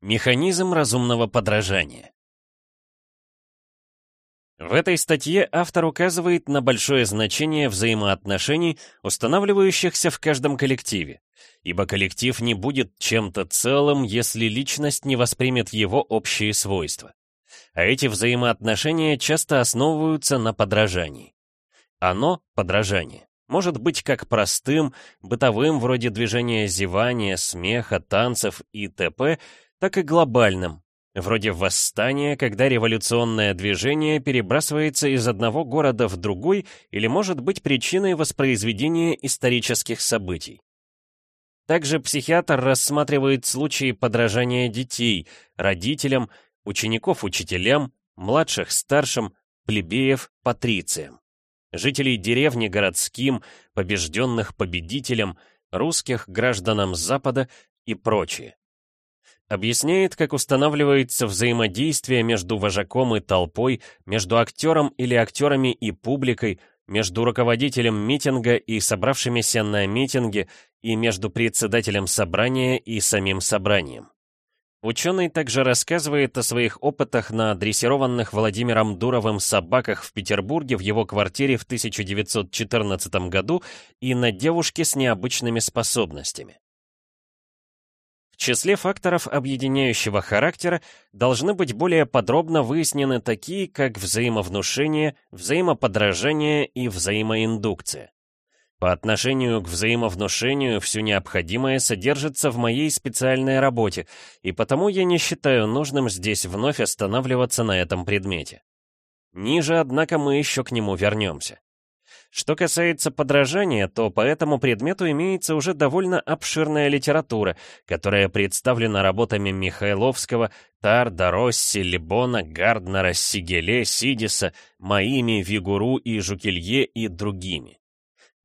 Механизм разумного подражания. В этой статье автор указывает на большое значение взаимоотношений, устанавливающихся в каждом коллективе, ибо коллектив не будет чем-то целым, если личность не воспримет его общие свойства. А эти взаимоотношения часто основываются на подражании. Оно, подражание, может быть как простым, бытовым, вроде движения зевания, смеха, танцев и т.п., так и глобальным, вроде восстания, когда революционное движение перебрасывается из одного города в другой или может быть причиной воспроизведения исторических событий. Также психиатр рассматривает случаи подражания детей, родителям, учеников учителям, младших старшим, плебеев патрициям, жителей деревни городским, побежденных победителям, русских гражданам Запада и прочее. Объясняет, как устанавливается взаимодействие между вожаком и толпой, между актером или актерами и публикой, между руководителем митинга и собравшимися на митинге, и между председателем собрания и самим собранием. Ученый также рассказывает о своих опытах на дрессированных Владимиром Дуровым собаках в Петербурге в его квартире в 1914 году и на девушке с необычными способностями. В числе факторов объединяющего характера должны быть более подробно выяснены такие, как взаимовнушение, взаимоподражание и взаимоиндукция. По отношению к взаимовнушению все необходимое содержится в моей специальной работе, и потому я не считаю нужным здесь вновь останавливаться на этом предмете. Ниже, однако, мы еще к нему вернемся. Что касается подражания, то по этому предмету имеется уже довольно обширная литература, которая представлена работами Михайловского, Тарда, Росси, Либона, Гарднера, Сигеле, Сидиса, Маими, Вигуру и Жукелье и другими.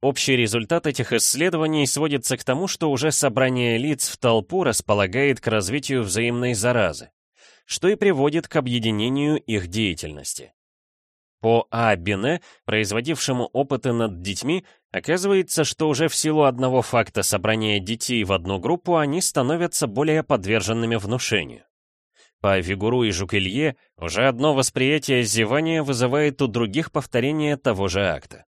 Общий результат этих исследований сводится к тому, что уже собрание лиц в толпу располагает к развитию взаимной заразы, что и приводит к объединению их деятельности. По А. Бине, производившему опыты над детьми, оказывается, что уже в силу одного факта собрания детей в одну группу они становятся более подверженными внушению. По Вигуру и Жукелье уже одно восприятие зевания вызывает у других повторение того же акта.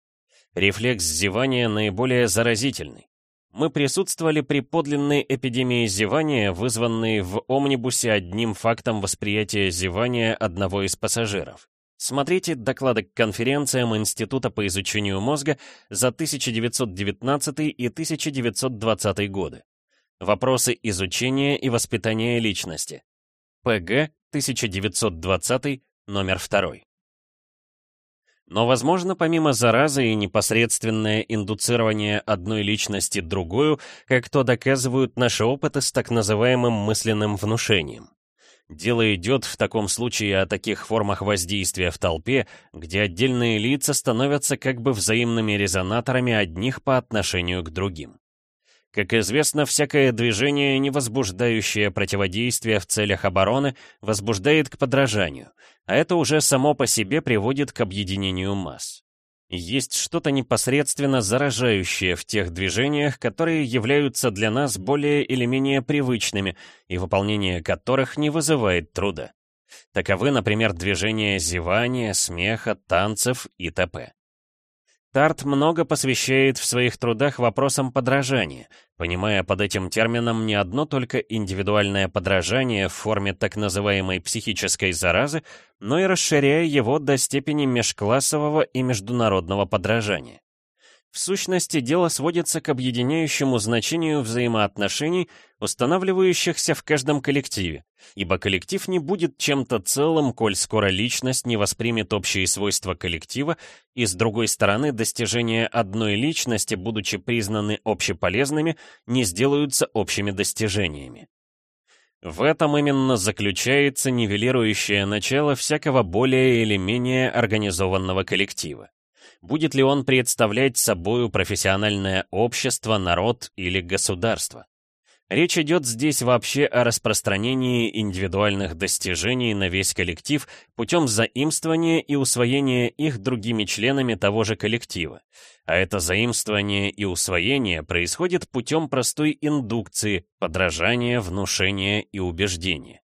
Рефлекс зевания наиболее заразительный. Мы присутствовали при подлинной эпидемии зевания, вызванной в омнибусе одним фактом восприятия зевания одного из пассажиров. Смотрите доклады к конференциям Института по изучению мозга за 1919 и 1920 годы. Вопросы изучения и воспитания личности. ПГ 1920, номер 2. Но, возможно, помимо заразы и непосредственное индуцирование одной личности другую, как то доказывают наши опыты с так называемым мысленным внушением. Дело идет в таком случае о таких формах воздействия в толпе, где отдельные лица становятся как бы взаимными резонаторами одних по отношению к другим. Как известно, всякое движение, не возбуждающее противодействие в целях обороны, возбуждает к подражанию, а это уже само по себе приводит к объединению масс. Есть что-то непосредственно заражающее в тех движениях, которые являются для нас более или менее привычными и выполнение которых не вызывает труда. Таковы, например, движения зевания, смеха, танцев и т.п. Тарт много посвящает в своих трудах вопросам подражания, понимая под этим термином не одно только индивидуальное подражание в форме так называемой психической заразы, но и расширяя его до степени межклассового и международного подражания. В сущности, дело сводится к объединяющему значению взаимоотношений, устанавливающихся в каждом коллективе, ибо коллектив не будет чем-то целым, коль скоро личность не воспримет общие свойства коллектива, и с другой стороны, достижения одной личности, будучи признаны общеполезными, не сделаются общими достижениями. В этом именно заключается нивелирующее начало всякого более или менее организованного коллектива будет ли он представлять собою профессиональное общество, народ или государство. Речь идет здесь вообще о распространении индивидуальных достижений на весь коллектив путем заимствования и усвоения их другими членами того же коллектива. А это заимствование и усвоение происходит путем простой индукции, подражания, внушения и убеждения.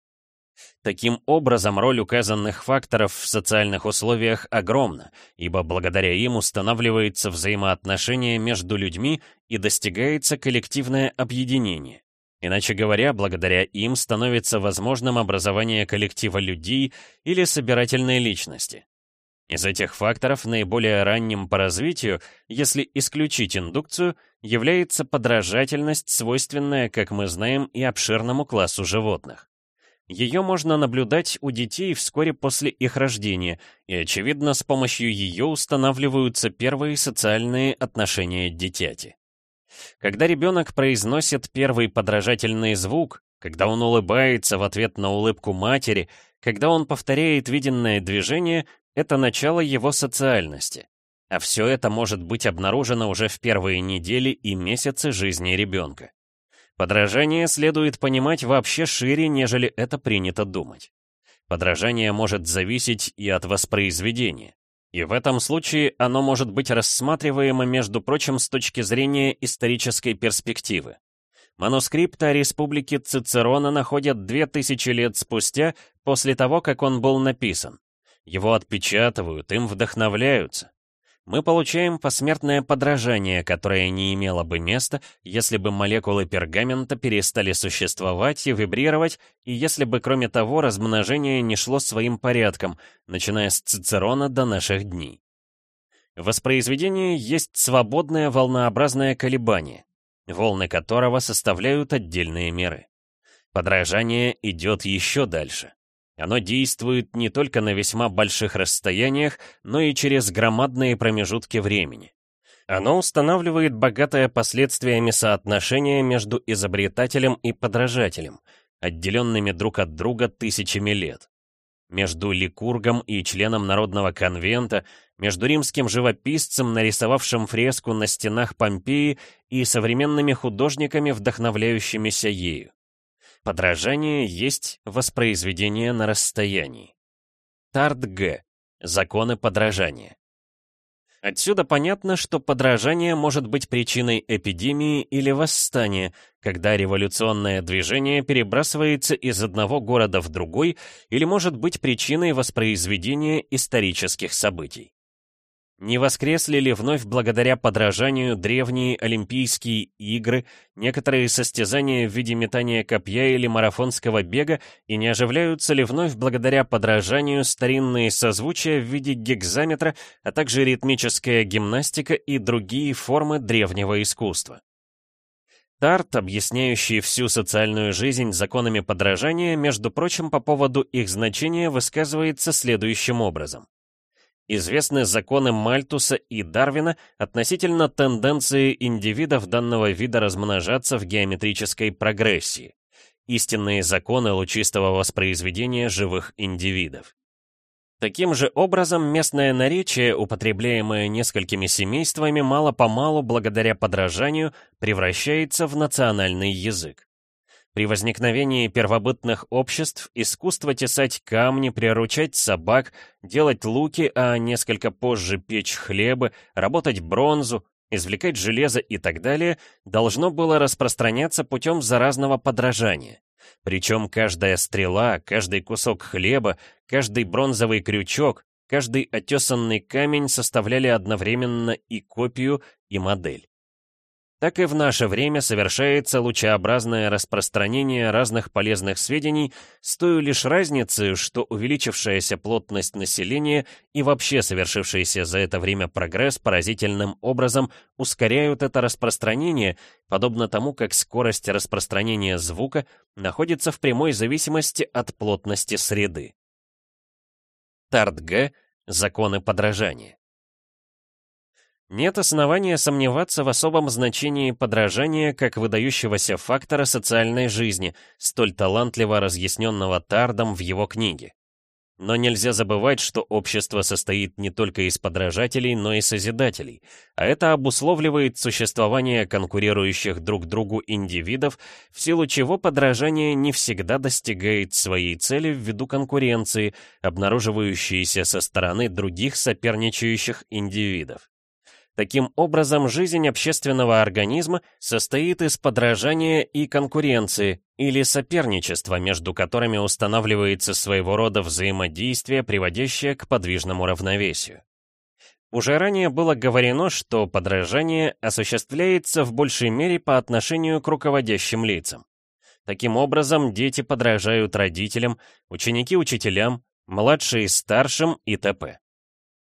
Таким образом, роль указанных факторов в социальных условиях огромна, ибо благодаря им устанавливается взаимоотношение между людьми и достигается коллективное объединение. Иначе говоря, благодаря им становится возможным образование коллектива людей или собирательной личности. Из этих факторов наиболее ранним по развитию, если исключить индукцию, является подражательность, свойственная, как мы знаем, и обширному классу животных. Ее можно наблюдать у детей вскоре после их рождения, и, очевидно, с помощью ее устанавливаются первые социальные отношения дитяти. Когда ребенок произносит первый подражательный звук, когда он улыбается в ответ на улыбку матери, когда он повторяет виденное движение, это начало его социальности. А все это может быть обнаружено уже в первые недели и месяцы жизни ребенка. Подражание следует понимать вообще шире, нежели это принято думать. Подражание может зависеть и от воспроизведения. И в этом случае оно может быть рассматриваемо, между прочим, с точки зрения исторической перспективы. Манускрипты о республике Цицерона находят две тысячи лет спустя после того, как он был написан. Его отпечатывают, им вдохновляются мы получаем посмертное подражание, которое не имело бы места, если бы молекулы пергамента перестали существовать и вибрировать, и если бы, кроме того, размножение не шло своим порядком, начиная с Цицерона до наших дней. Воспроизведение есть свободное волнообразное колебание, волны которого составляют отдельные меры. Подражание идет еще дальше. Оно действует не только на весьма больших расстояниях, но и через громадные промежутки времени. Оно устанавливает богатое последствиями соотношение между изобретателем и подражателем, отделенными друг от друга тысячами лет. Между Ликургом и членом Народного конвента, между римским живописцем, нарисовавшим фреску на стенах Помпеи, и современными художниками, вдохновляющимися ею. Подражание есть воспроизведение на расстоянии. Тарт Г. Законы подражания. Отсюда понятно, что подражание может быть причиной эпидемии или восстания, когда революционное движение перебрасывается из одного города в другой, или может быть причиной воспроизведения исторических событий. Не воскресли ли вновь благодаря подражанию древние Олимпийские игры, некоторые состязания в виде метания копья или марафонского бега, и не оживляются ли вновь благодаря подражанию старинные созвучия в виде гекзаметра, а также ритмическая гимнастика и другие формы древнего искусства? Тарт, объясняющий всю социальную жизнь законами подражания, между прочим, по поводу их значения высказывается следующим образом. Известны законы Мальтуса и Дарвина относительно тенденции индивидов данного вида размножаться в геометрической прогрессии. Истинные законы лучистого воспроизведения живых индивидов. Таким же образом, местное наречие, употребляемое несколькими семействами, мало-помалу, благодаря подражанию, превращается в национальный язык. При возникновении первобытных обществ искусство тесать камни, приручать собак, делать луки, а несколько позже печь хлебы, работать бронзу, извлекать железо и так далее, должно было распространяться путем заразного подражания. Причем каждая стрела, каждый кусок хлеба, каждый бронзовый крючок, каждый отесанный камень составляли одновременно и копию, и модель так и в наше время совершается лучеобразное распространение разных полезных сведений с той лишь разницей, что увеличившаяся плотность населения и вообще совершившийся за это время прогресс поразительным образом ускоряют это распространение, подобно тому, как скорость распространения звука находится в прямой зависимости от плотности среды. Тарт Г. Законы подражания. Нет основания сомневаться в особом значении подражания как выдающегося фактора социальной жизни, столь талантливо разъясненного Тардом в его книге. Но нельзя забывать, что общество состоит не только из подражателей, но и созидателей, а это обусловливает существование конкурирующих друг другу индивидов, в силу чего подражание не всегда достигает своей цели ввиду конкуренции, обнаруживающейся со стороны других соперничающих индивидов. Таким образом, жизнь общественного организма состоит из подражания и конкуренции, или соперничества, между которыми устанавливается своего рода взаимодействие, приводящее к подвижному равновесию. Уже ранее было говорено, что подражание осуществляется в большей мере по отношению к руководящим лицам. Таким образом, дети подражают родителям, ученики учителям, младшие старшим и т.п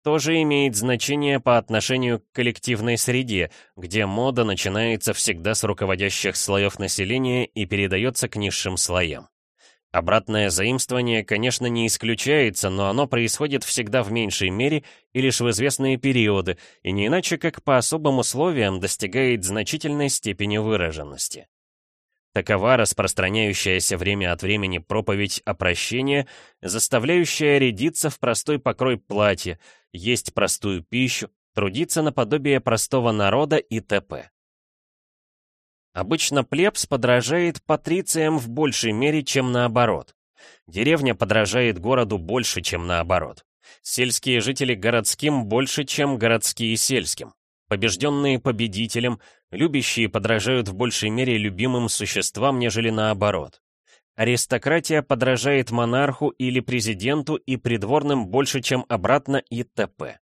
тоже имеет значение по отношению к коллективной среде, где мода начинается всегда с руководящих слоев населения и передается к низшим слоям. Обратное заимствование, конечно, не исключается, но оно происходит всегда в меньшей мере и лишь в известные периоды, и не иначе как по особым условиям достигает значительной степени выраженности. Такова распространяющаяся время от времени проповедь о прощении, заставляющая рядиться в простой покрой платья, есть простую пищу, трудиться наподобие простого народа и т.п. Обычно плебс подражает патрициям в большей мере, чем наоборот. Деревня подражает городу больше, чем наоборот. Сельские жители городским больше, чем городские сельским. Побежденные победителем, любящие подражают в большей мере любимым существам, нежели наоборот. Аристократия подражает монарху или президенту и придворным больше, чем обратно и т.п.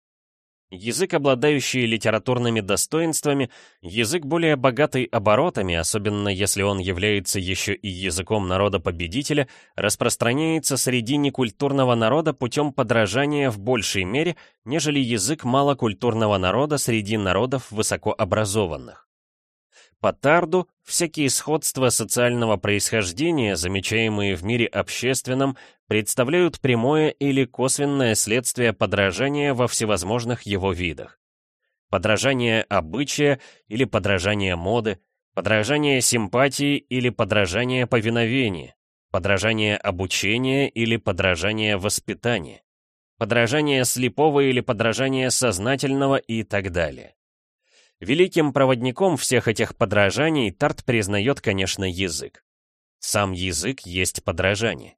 Язык, обладающий литературными достоинствами, язык более богатый оборотами, особенно если он является еще и языком народа-победителя, распространяется среди некультурного народа путем подражания в большей мере, нежели язык малокультурного народа среди народов высокообразованных. По Тарду, всякие сходства социального происхождения, замечаемые в мире общественном, представляют прямое или косвенное следствие подражания во всевозможных его видах. Подражание обычая или подражание моды, подражание симпатии или подражание повиновения, подражание обучения или подражание воспитания, подражание слепого или подражание сознательного и так далее. Великим проводником всех этих подражаний Тарт признает, конечно, язык. Сам язык есть подражание.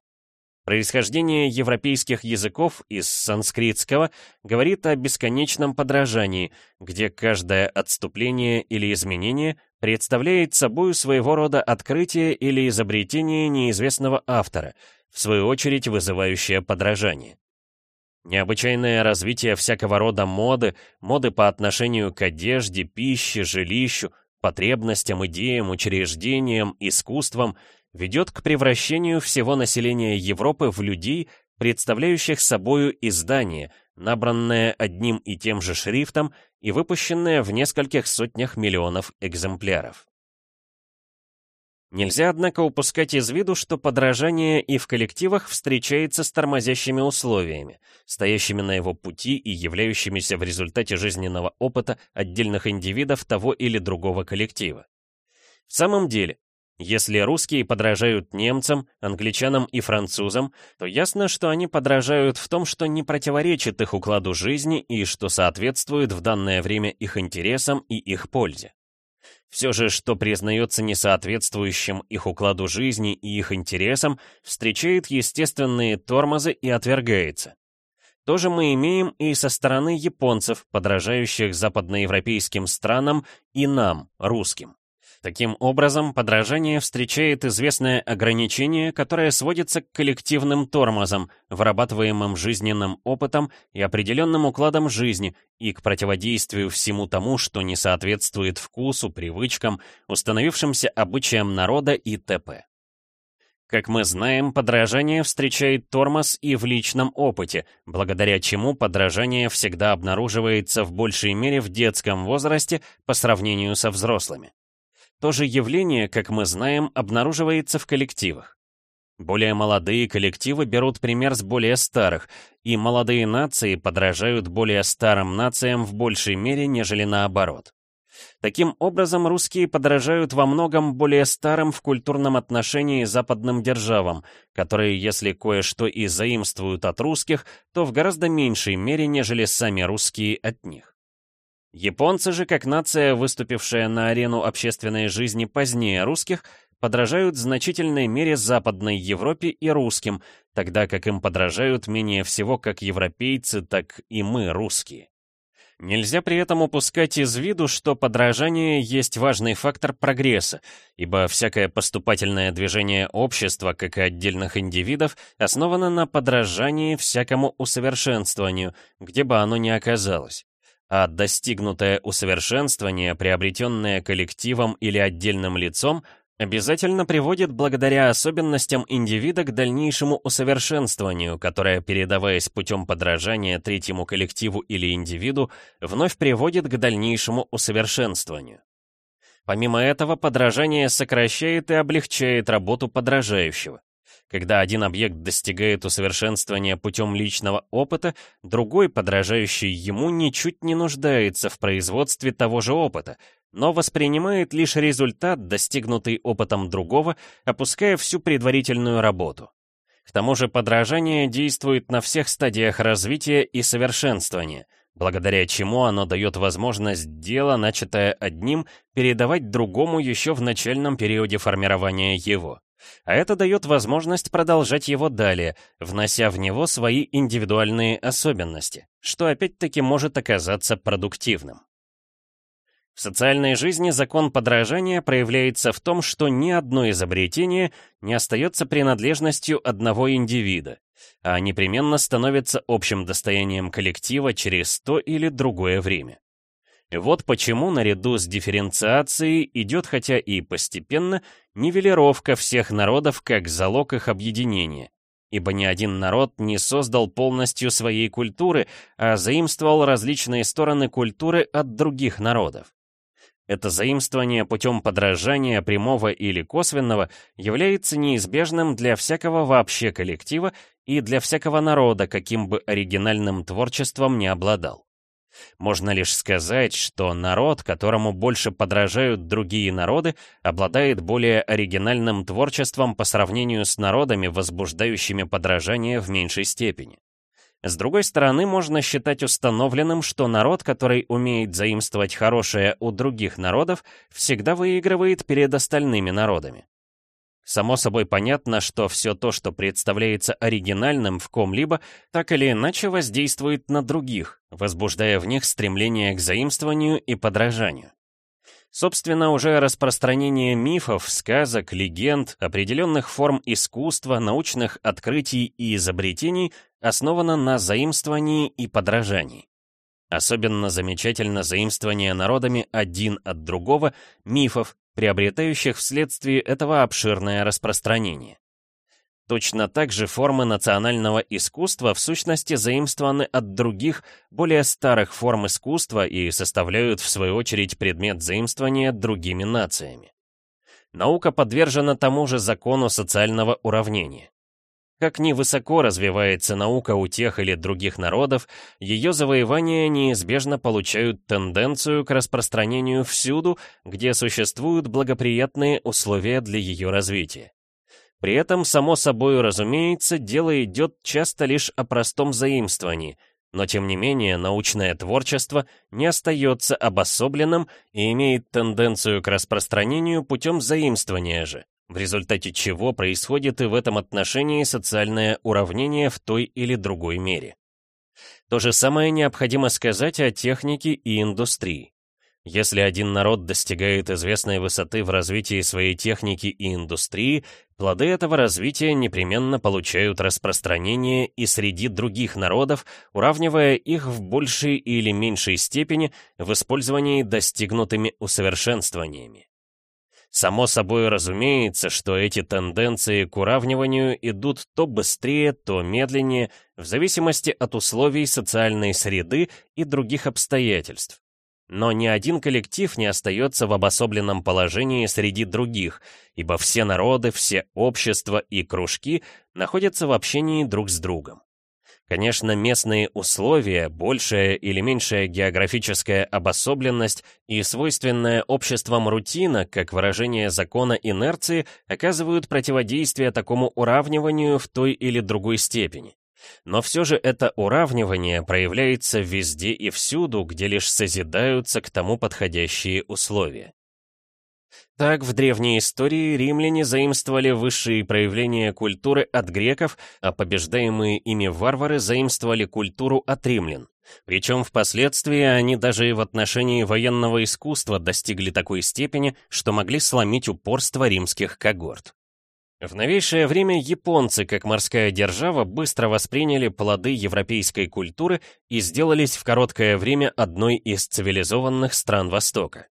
Происхождение европейских языков из санскритского говорит о бесконечном подражании, где каждое отступление или изменение представляет собой своего рода открытие или изобретение неизвестного автора, в свою очередь вызывающее подражание. Необычайное развитие всякого рода моды, моды по отношению к одежде, пище, жилищу, потребностям, идеям, учреждениям, искусствам ведет к превращению всего населения Европы в людей, представляющих собою издание, набранное одним и тем же шрифтом и выпущенное в нескольких сотнях миллионов экземпляров. Нельзя, однако, упускать из виду, что подражание и в коллективах встречается с тормозящими условиями, стоящими на его пути и являющимися в результате жизненного опыта отдельных индивидов того или другого коллектива. В самом деле, если русские подражают немцам, англичанам и французам, то ясно, что они подражают в том, что не противоречит их укладу жизни и что соответствует в данное время их интересам и их пользе. Все же, что признается несоответствующим их укладу жизни и их интересам, встречает естественные тормозы и отвергается. То же мы имеем и со стороны японцев, подражающих западноевропейским странам и нам, русским. Таким образом, подражание встречает известное ограничение, которое сводится к коллективным тормозам, вырабатываемым жизненным опытом и определенным укладом жизни, и к противодействию всему тому, что не соответствует вкусу, привычкам, установившимся обычаям народа и т.п. Как мы знаем, подражание встречает тормоз и в личном опыте, благодаря чему подражание всегда обнаруживается в большей мере в детском возрасте по сравнению со взрослыми. То же явление, как мы знаем, обнаруживается в коллективах. Более молодые коллективы берут пример с более старых, и молодые нации подражают более старым нациям в большей мере, нежели наоборот. Таким образом, русские подражают во многом более старым в культурном отношении западным державам, которые, если кое-что и заимствуют от русских, то в гораздо меньшей мере, нежели сами русские от них. Японцы же, как нация, выступившая на арену общественной жизни позднее русских, подражают в значительной мере Западной Европе и русским, тогда как им подражают менее всего как европейцы, так и мы, русские. Нельзя при этом упускать из виду, что подражание есть важный фактор прогресса, ибо всякое поступательное движение общества, как и отдельных индивидов, основано на подражании всякому усовершенствованию, где бы оно ни оказалось. А достигнутое усовершенствование, приобретенное коллективом или отдельным лицом, обязательно приводит благодаря особенностям индивида к дальнейшему усовершенствованию, которое, передаваясь путем подражания третьему коллективу или индивиду, вновь приводит к дальнейшему усовершенствованию. Помимо этого, подражание сокращает и облегчает работу подражающего. Когда один объект достигает усовершенствования путем личного опыта, другой, подражающий ему, ничуть не нуждается в производстве того же опыта, но воспринимает лишь результат, достигнутый опытом другого, опуская всю предварительную работу. К тому же подражание действует на всех стадиях развития и совершенствования, благодаря чему оно дает возможность дело, начатое одним, передавать другому еще в начальном периоде формирования его. А это дает возможность продолжать его далее, внося в него свои индивидуальные особенности, что опять-таки может оказаться продуктивным. В социальной жизни закон подражания проявляется в том, что ни одно изобретение не остается принадлежностью одного индивида, а непременно становится общим достоянием коллектива через то или другое время. Вот почему наряду с дифференциацией идет, хотя и постепенно, нивелировка всех народов как залог их объединения, ибо ни один народ не создал полностью своей культуры, а заимствовал различные стороны культуры от других народов. Это заимствование путем подражания прямого или косвенного является неизбежным для всякого вообще коллектива и для всякого народа, каким бы оригинальным творчеством не обладал. Можно лишь сказать, что народ, которому больше подражают другие народы, обладает более оригинальным творчеством по сравнению с народами, возбуждающими подражание в меньшей степени. С другой стороны, можно считать установленным, что народ, который умеет заимствовать хорошее у других народов, всегда выигрывает перед остальными народами. Само собой понятно, что все то, что представляется оригинальным в ком-либо, так или иначе воздействует на других, возбуждая в них стремление к заимствованию и подражанию. Собственно, уже распространение мифов, сказок, легенд, определенных форм искусства, научных открытий и изобретений основано на заимствовании и подражании. Особенно замечательно заимствование народами один от другого мифов, приобретающих вследствие этого обширное распространение. Точно так же формы национального искусства в сущности заимствованы от других, более старых форм искусства и составляют в свою очередь предмет заимствования другими нациями. Наука подвержена тому же закону социального уравнения. Как ни высоко развивается наука у тех или других народов, ее завоевания неизбежно получают тенденцию к распространению всюду, где существуют благоприятные условия для ее развития. При этом, само собой разумеется, дело идет часто лишь о простом заимствовании, но тем не менее научное творчество не остается обособленным и имеет тенденцию к распространению путем заимствования же, в результате чего происходит и в этом отношении социальное уравнение в той или другой мере. То же самое необходимо сказать о технике и индустрии. Если один народ достигает известной высоты в развитии своей техники и индустрии, плоды этого развития непременно получают распространение и среди других народов, уравнивая их в большей или меньшей степени в использовании достигнутыми усовершенствованиями. Само собой разумеется, что эти тенденции к уравниванию идут то быстрее, то медленнее, в зависимости от условий социальной среды и других обстоятельств. Но ни один коллектив не остается в обособленном положении среди других, ибо все народы, все общества и кружки находятся в общении друг с другом. Конечно, местные условия, большая или меньшая географическая обособленность и свойственная обществам рутина, как выражение закона инерции, оказывают противодействие такому уравниванию в той или другой степени. Но все же это уравнивание проявляется везде и всюду, где лишь созидаются к тому подходящие условия. Так, в древней истории римляне заимствовали высшие проявления культуры от греков, а побеждаемые ими варвары заимствовали культуру от римлян. Причем впоследствии они даже и в отношении военного искусства достигли такой степени, что могли сломить упорство римских когорт. В новейшее время японцы, как морская держава, быстро восприняли плоды европейской культуры и сделались в короткое время одной из цивилизованных стран Востока.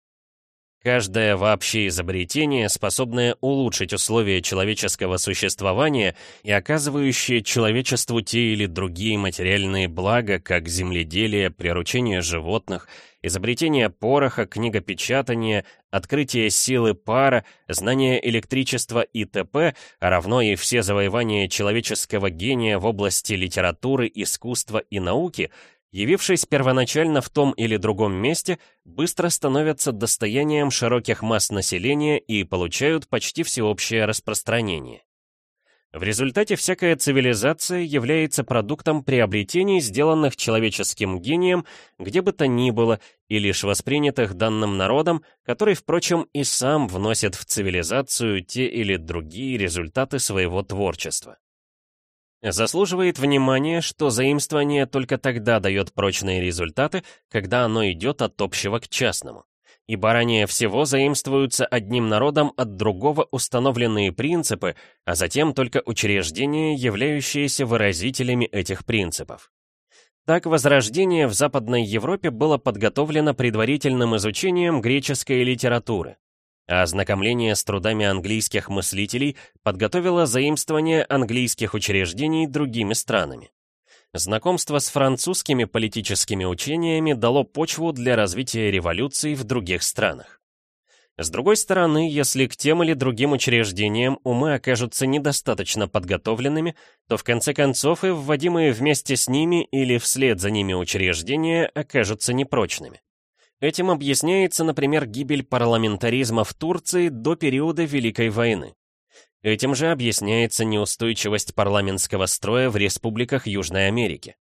Каждое вообще изобретение, способное улучшить условия человеческого существования и оказывающее человечеству те или другие материальные блага, как земледелие, приручение животных, изобретение пороха, книгопечатание, открытие силы пара, знание электричества и т.п., а равно и все завоевания человеческого гения в области литературы, искусства и науки — явившись первоначально в том или другом месте, быстро становятся достоянием широких масс населения и получают почти всеобщее распространение. В результате всякая цивилизация является продуктом приобретений, сделанных человеческим гением, где бы то ни было, и лишь воспринятых данным народом, который, впрочем, и сам вносит в цивилизацию те или другие результаты своего творчества. Заслуживает внимания, что заимствование только тогда дает прочные результаты, когда оно идет от общего к частному. Ибо ранее всего заимствуются одним народом от другого установленные принципы, а затем только учреждения, являющиеся выразителями этих принципов. Так, возрождение в Западной Европе было подготовлено предварительным изучением греческой литературы а ознакомление с трудами английских мыслителей подготовило заимствование английских учреждений другими странами. Знакомство с французскими политическими учениями дало почву для развития революций в других странах. С другой стороны, если к тем или другим учреждениям умы окажутся недостаточно подготовленными, то в конце концов и вводимые вместе с ними или вслед за ними учреждения окажутся непрочными. Этим объясняется, например, гибель парламентаризма в Турции до периода Великой войны. Этим же объясняется неустойчивость парламентского строя в республиках Южной Америки.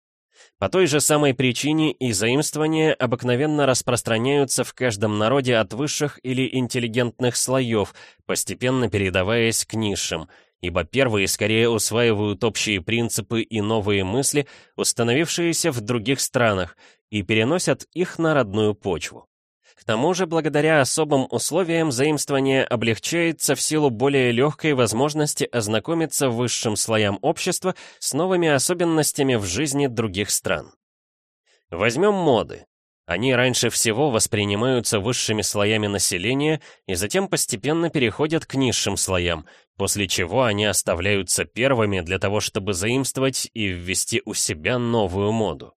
По той же самой причине и заимствования обыкновенно распространяются в каждом народе от высших или интеллигентных слоев, постепенно передаваясь к низшим, ибо первые скорее усваивают общие принципы и новые мысли, установившиеся в других странах, и переносят их на родную почву. К тому же, благодаря особым условиям заимствование облегчается в силу более легкой возможности ознакомиться высшим слоям общества с новыми особенностями в жизни других стран. Возьмем моды. Они раньше всего воспринимаются высшими слоями населения и затем постепенно переходят к низшим слоям, после чего они оставляются первыми для того, чтобы заимствовать и ввести у себя новую моду.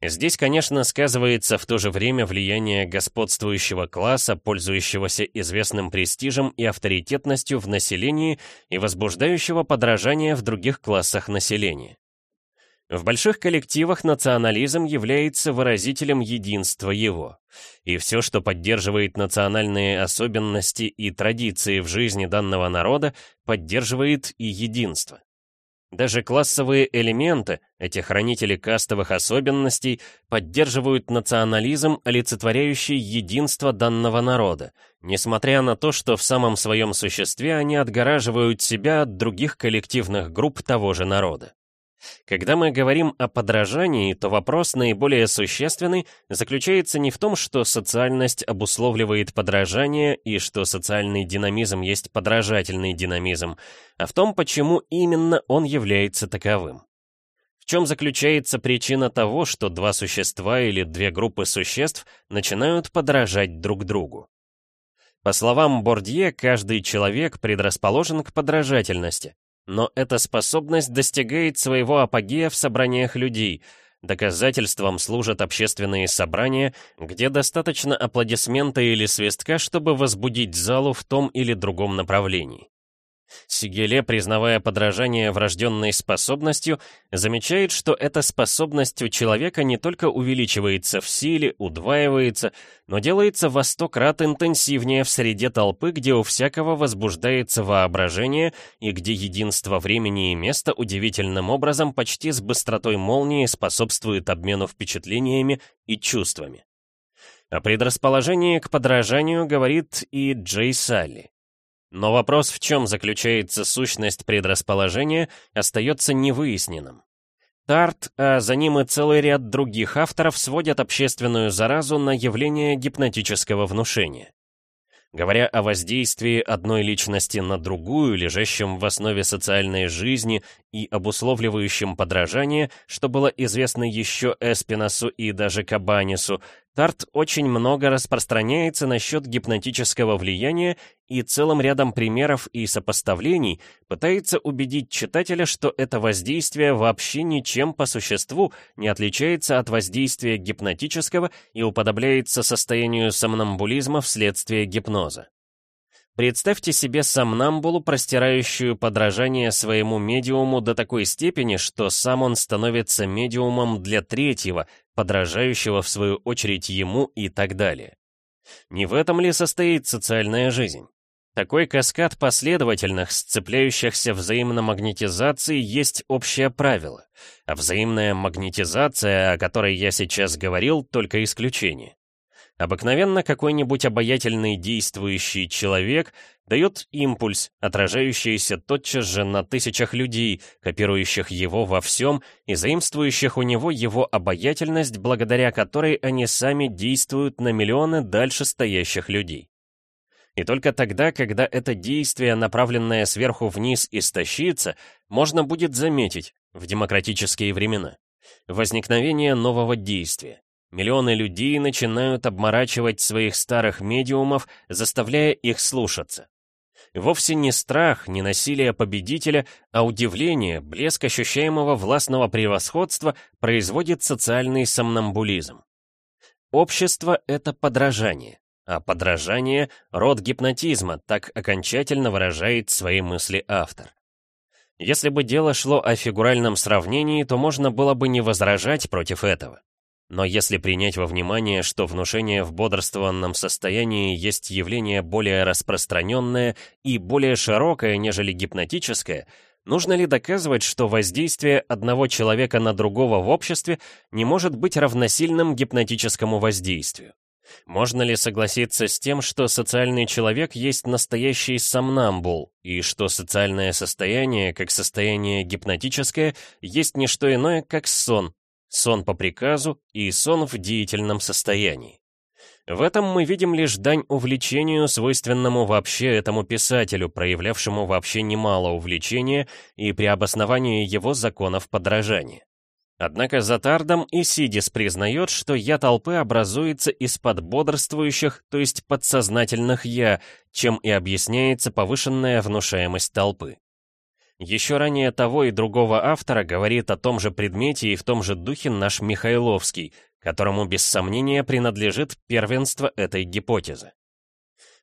Здесь, конечно, сказывается в то же время влияние господствующего класса, пользующегося известным престижем и авторитетностью в населении и возбуждающего подражание в других классах населения. В больших коллективах национализм является выразителем единства его, и все, что поддерживает национальные особенности и традиции в жизни данного народа, поддерживает и единство. Даже классовые элементы, эти хранители кастовых особенностей, поддерживают национализм, олицетворяющий единство данного народа, несмотря на то, что в самом своем существе они отгораживают себя от других коллективных групп того же народа. Когда мы говорим о подражании, то вопрос наиболее существенный заключается не в том, что социальность обусловливает подражание и что социальный динамизм есть подражательный динамизм, а в том, почему именно он является таковым. В чем заключается причина того, что два существа или две группы существ начинают подражать друг другу? По словам Бордье, каждый человек предрасположен к подражательности, но эта способность достигает своего апогея в собраниях людей. Доказательством служат общественные собрания, где достаточно аплодисмента или свистка, чтобы возбудить залу в том или другом направлении. Сигеле, признавая подражание врожденной способностью, замечает, что эта способность у человека не только увеличивается в силе, удваивается, но делается во сто крат интенсивнее в среде толпы, где у всякого возбуждается воображение и где единство времени и места удивительным образом почти с быстротой молнии способствует обмену впечатлениями и чувствами. О предрасположении к подражанию говорит и Джей Салли. Но вопрос, в чем заключается сущность предрасположения, остается невыясненным. Тарт, а за ним и целый ряд других авторов сводят общественную заразу на явление гипнотического внушения. Говоря о воздействии одной личности на другую, лежащем в основе социальной жизни и обусловливающем подражание, что было известно еще Эспиносу и даже Кабанису, Тарт очень много распространяется насчет гипнотического влияния и целым рядом примеров и сопоставлений пытается убедить читателя, что это воздействие вообще ничем по существу не отличается от воздействия гипнотического и уподобляется состоянию сомнамбулизма вследствие гипноза. Представьте себе сомнамбулу, простирающую подражание своему медиуму до такой степени, что сам он становится медиумом для третьего, подражающего в свою очередь ему и так далее. Не в этом ли состоит социальная жизнь? Такой каскад последовательных, сцепляющихся взаимномагнетизаций есть общее правило, а взаимная магнетизация, о которой я сейчас говорил, только исключение. Обыкновенно какой-нибудь обаятельный действующий человек дает импульс, отражающийся тотчас же на тысячах людей, копирующих его во всем и заимствующих у него его обаятельность, благодаря которой они сами действуют на миллионы дальше стоящих людей. И только тогда, когда это действие, направленное сверху вниз, истощится, можно будет заметить, в демократические времена, возникновение нового действия. Миллионы людей начинают обморачивать своих старых медиумов, заставляя их слушаться. Вовсе не страх, не насилие победителя, а удивление, блеск ощущаемого властного превосходства производит социальный сомнамбулизм. Общество — это подражание, а подражание — род гипнотизма, так окончательно выражает свои мысли автор. Если бы дело шло о фигуральном сравнении, то можно было бы не возражать против этого. Но если принять во внимание, что внушение в бодрствованном состоянии есть явление более распространенное и более широкое, нежели гипнотическое, нужно ли доказывать, что воздействие одного человека на другого в обществе не может быть равносильным гипнотическому воздействию? Можно ли согласиться с тем, что социальный человек есть настоящий сомнамбул, и что социальное состояние, как состояние гипнотическое, есть не что иное, как сон, сон по приказу и сон в деятельном состоянии. В этом мы видим лишь дань увлечению, свойственному вообще этому писателю, проявлявшему вообще немало увлечения и при обосновании его законов подражания. Однако за Тардом и Сидис признает, что «я» толпы образуется из-под бодрствующих, то есть подсознательных «я», чем и объясняется повышенная внушаемость толпы. Еще ранее того и другого автора говорит о том же предмете и в том же духе наш Михайловский, которому без сомнения принадлежит первенство этой гипотезы.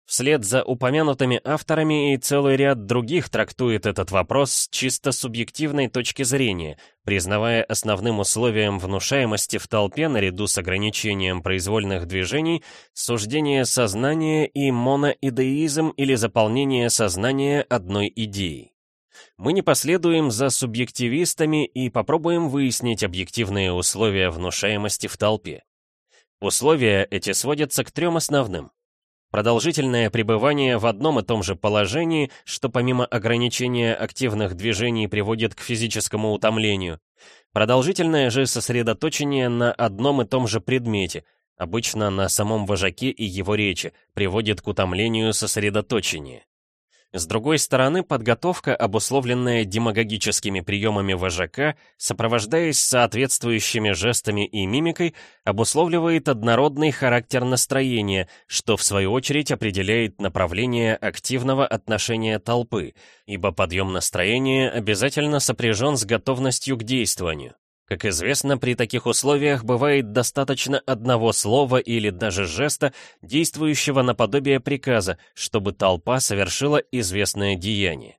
Вслед за упомянутыми авторами и целый ряд других трактует этот вопрос с чисто субъективной точки зрения, признавая основным условием внушаемости в толпе наряду с ограничением произвольных движений суждение сознания и моноидеизм или заполнение сознания одной идеей мы не последуем за субъективистами и попробуем выяснить объективные условия внушаемости в толпе. Условия эти сводятся к трем основным. Продолжительное пребывание в одном и том же положении, что помимо ограничения активных движений приводит к физическому утомлению. Продолжительное же сосредоточение на одном и том же предмете, обычно на самом вожаке и его речи, приводит к утомлению сосредоточения. С другой стороны, подготовка, обусловленная демагогическими приемами вожака, сопровождаясь соответствующими жестами и мимикой, обусловливает однородный характер настроения, что в свою очередь определяет направление активного отношения толпы, ибо подъем настроения обязательно сопряжен с готовностью к действованию. Как известно, при таких условиях бывает достаточно одного слова или даже жеста, действующего наподобие приказа, чтобы толпа совершила известное деяние.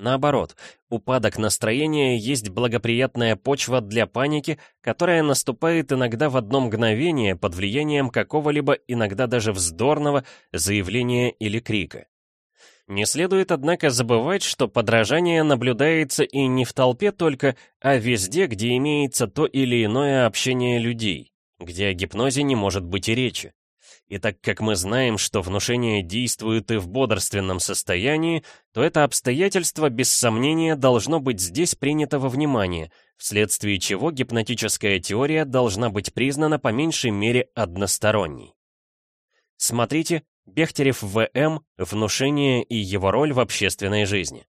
Наоборот, упадок настроения есть благоприятная почва для паники, которая наступает иногда в одно мгновение под влиянием какого-либо, иногда даже вздорного, заявления или крика. Не следует, однако, забывать, что подражание наблюдается и не в толпе только, а везде, где имеется то или иное общение людей, где о гипнозе не может быть и речи. И так как мы знаем, что внушение действует и в бодрственном состоянии, то это обстоятельство без сомнения должно быть здесь принято во внимание, вследствие чего гипнотическая теория должна быть признана по меньшей мере односторонней. Смотрите Бехтерев В.М. «Внушение и его роль в общественной жизни».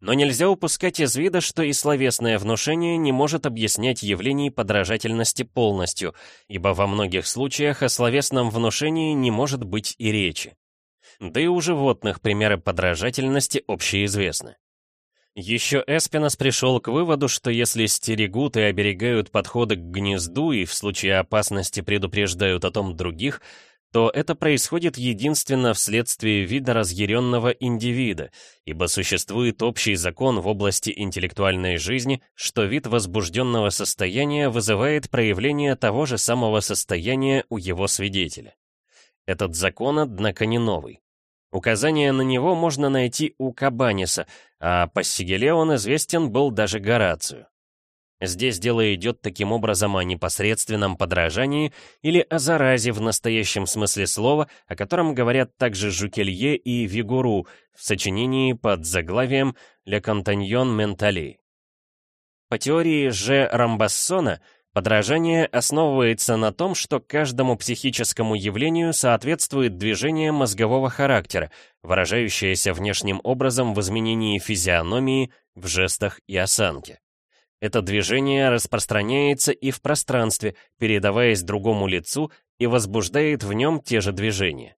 Но нельзя упускать из вида, что и словесное внушение не может объяснять явлений подражательности полностью, ибо во многих случаях о словесном внушении не может быть и речи. Да и у животных примеры подражательности общеизвестны. Еще Эспинос пришел к выводу, что если стерегут и оберегают подходы к гнезду и в случае опасности предупреждают о том других, то это происходит единственно вследствие вида разъяренного индивида, ибо существует общий закон в области интеллектуальной жизни, что вид возбужденного состояния вызывает проявление того же самого состояния у его свидетеля. Этот закон, однако, не новый. Указание на него можно найти у Кабаниса, а по Сигеле он известен был даже Горацию. Здесь дело идет таким образом о непосредственном подражании или о заразе в настоящем смысле слова, о котором говорят также Жукелье и Вигуру в сочинении под заглавием «Le Compagnon Mentali». По теории Ж. Рамбассона, подражание основывается на том, что каждому психическому явлению соответствует движение мозгового характера, выражающееся внешним образом в изменении физиономии, в жестах и осанке. Это движение распространяется и в пространстве, передаваясь другому лицу и возбуждает в нем те же движения.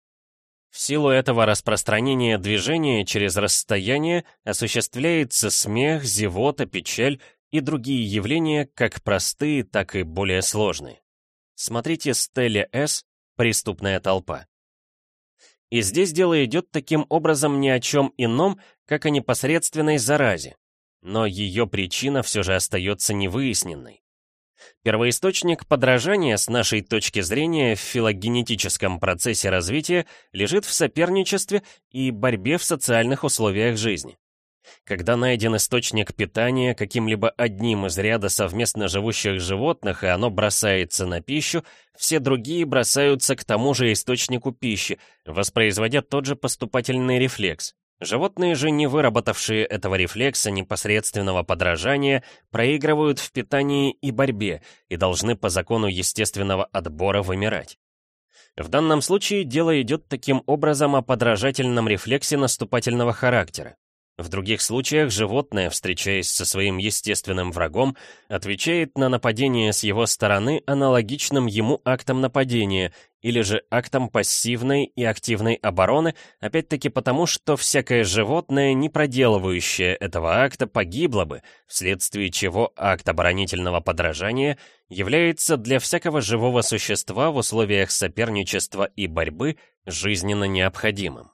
В силу этого распространения движения через расстояние осуществляется смех, зевота, печаль и другие явления, как простые, так и более сложные. Смотрите Стелле С. «Преступная толпа». И здесь дело идет таким образом ни о чем ином, как о непосредственной заразе, но ее причина все же остается невыясненной. Первоисточник подражания с нашей точки зрения в филогенетическом процессе развития лежит в соперничестве и борьбе в социальных условиях жизни. Когда найден источник питания каким-либо одним из ряда совместно живущих животных, и оно бросается на пищу, все другие бросаются к тому же источнику пищи, воспроизводя тот же поступательный рефлекс. Животные же, не выработавшие этого рефлекса непосредственного подражания, проигрывают в питании и борьбе и должны по закону естественного отбора вымирать. В данном случае дело идет таким образом о подражательном рефлексе наступательного характера. В других случаях животное, встречаясь со своим естественным врагом, отвечает на нападение с его стороны аналогичным ему актом нападения или же актом пассивной и активной обороны, опять-таки потому, что всякое животное, не проделывающее этого акта, погибло бы, вследствие чего акт оборонительного подражания является для всякого живого существа в условиях соперничества и борьбы жизненно необходимым.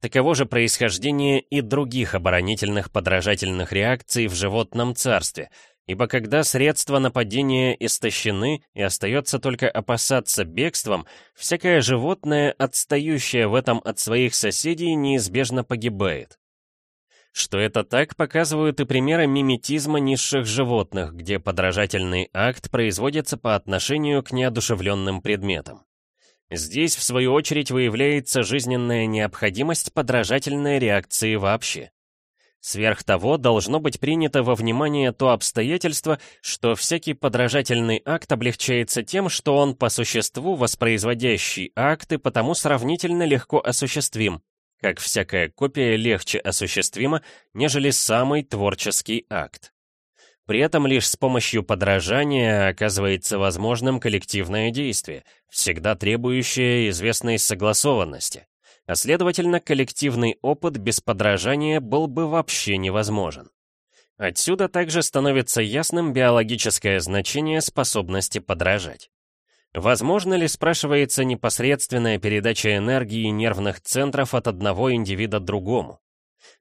Таково же происхождение и других оборонительных подражательных реакций в животном царстве, ибо когда средства нападения истощены и остается только опасаться бегством, всякое животное, отстающее в этом от своих соседей, неизбежно погибает. Что это так, показывают и примеры миметизма низших животных, где подражательный акт производится по отношению к неодушевленным предметам. Здесь, в свою очередь, выявляется жизненная необходимость подражательной реакции вообще. Сверх того, должно быть принято во внимание то обстоятельство, что всякий подражательный акт облегчается тем, что он по существу воспроизводящий акт и потому сравнительно легко осуществим, как всякая копия легче осуществима, нежели самый творческий акт. При этом лишь с помощью подражания оказывается возможным коллективное действие, всегда требующее известной согласованности. А следовательно, коллективный опыт без подражания был бы вообще невозможен. Отсюда также становится ясным биологическое значение способности подражать. Возможно ли, спрашивается, непосредственная передача энергии нервных центров от одного индивида другому?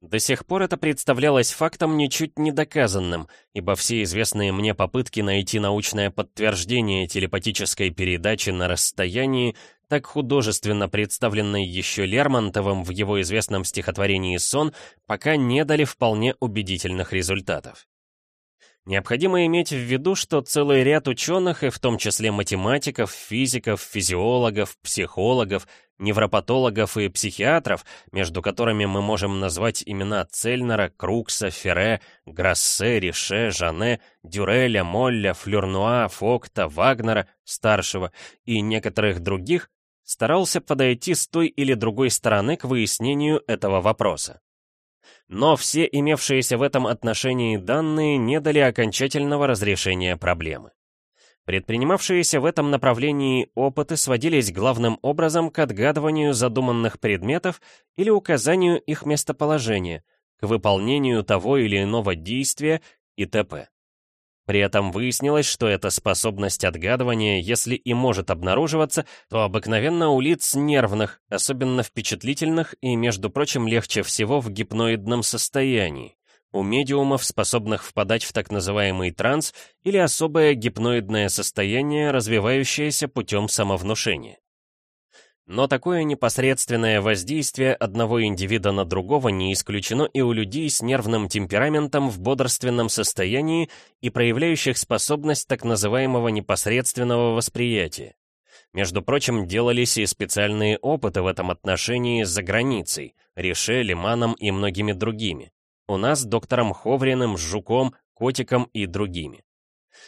До сих пор это представлялось фактом ничуть не доказанным, ибо все известные мне попытки найти научное подтверждение телепатической передачи на расстоянии, так художественно представленной еще Лермонтовым в его известном стихотворении «Сон», пока не дали вполне убедительных результатов. Необходимо иметь в виду, что целый ряд ученых, и в том числе математиков, физиков, физиологов, психологов, невропатологов и психиатров, между которыми мы можем назвать имена Цельнера, Крукса, Ферре, Грассе, Рише, Жане, Дюреля, Молля, Флюрнуа, Фокта, Вагнера, старшего и некоторых других, старался подойти с той или другой стороны к выяснению этого вопроса. Но все имевшиеся в этом отношении данные не дали окончательного разрешения проблемы. Предпринимавшиеся в этом направлении опыты сводились главным образом к отгадыванию задуманных предметов или указанию их местоположения, к выполнению того или иного действия и т.п. При этом выяснилось, что эта способность отгадывания, если и может обнаруживаться, то обыкновенно у лиц нервных, особенно впечатлительных и, между прочим, легче всего в гипноидном состоянии, у медиумов, способных впадать в так называемый транс или особое гипноидное состояние, развивающееся путем самовнушения. Но такое непосредственное воздействие одного индивида на другого не исключено и у людей с нервным темпераментом в бодрственном состоянии и проявляющих способность так называемого непосредственного восприятия. Между прочим, делались и специальные опыты в этом отношении за границей, Реше, Лиманом и многими другими. У нас доктором Ховриным, Жуком, Котиком и другими.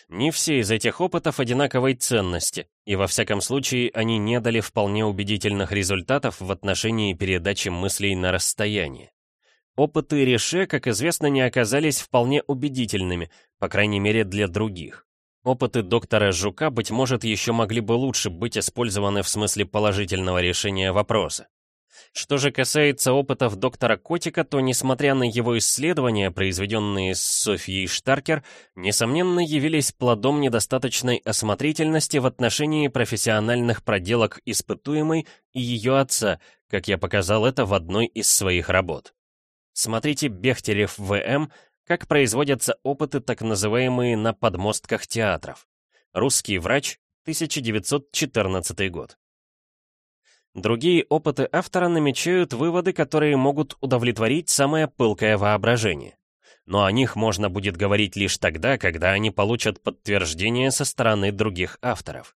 Не все из этих опытов одинаковой ценности, и во всяком случае они не дали вполне убедительных результатов в отношении передачи мыслей на расстояние. Опыты Реше, как известно, не оказались вполне убедительными, по крайней мере для других. Опыты доктора Жука, быть может, еще могли бы лучше быть использованы в смысле положительного решения вопроса. Что же касается опытов доктора Котика, то, несмотря на его исследования, произведенные с Софией Штаркер, несомненно явились плодом недостаточной осмотрительности в отношении профессиональных проделок испытуемой и ее отца, как я показал это в одной из своих работ. Смотрите Бехтерев В.М., как производятся опыты, так называемые на подмостках театров. Русский врач, 1914 год. Другие опыты автора намечают выводы, которые могут удовлетворить самое пылкое воображение. Но о них можно будет говорить лишь тогда, когда они получат подтверждение со стороны других авторов.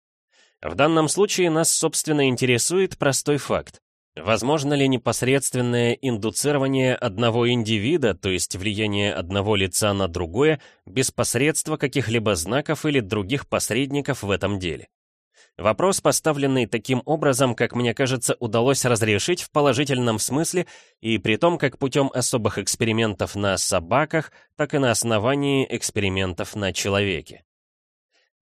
В данном случае нас, собственно, интересует простой факт. Возможно ли непосредственное индуцирование одного индивида, то есть влияние одного лица на другое, без посредства каких-либо знаков или других посредников в этом деле? Вопрос, поставленный таким образом, как мне кажется, удалось разрешить в положительном смысле, и при том как путем особых экспериментов на собаках, так и на основании экспериментов на человеке.